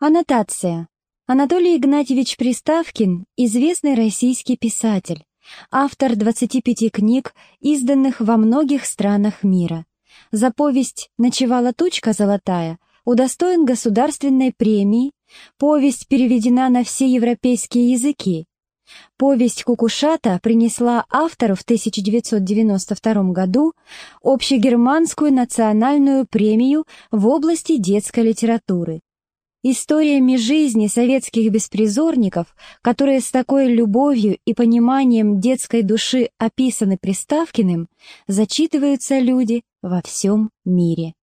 Аннотация. Анатолий Игнатьевич Приставкин – известный российский писатель, автор 25 книг, изданных во многих странах мира. За повесть «Ночевала тучка золотая» удостоен государственной премии, повесть переведена на все европейские языки. Повесть «Кукушата» принесла автору в 1992 году общегерманскую национальную премию в области детской литературы. Историями жизни советских беспризорников, которые с такой любовью и пониманием детской души описаны Приставкиным, зачитываются люди во всем мире.